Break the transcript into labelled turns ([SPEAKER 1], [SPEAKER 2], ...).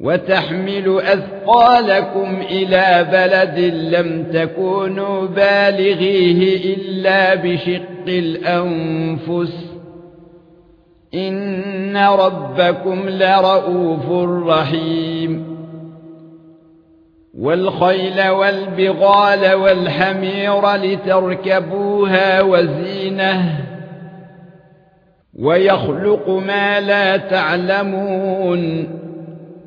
[SPEAKER 1] وتحمل أثقالكم إلى بلد لم تكونوا بالغيه إلا بشق الأنفس. إن ربكم لرؤوف رحيم. والخيل والبغال والحمير لتركبوها وزينة. ويخلق ما لا تعلمون.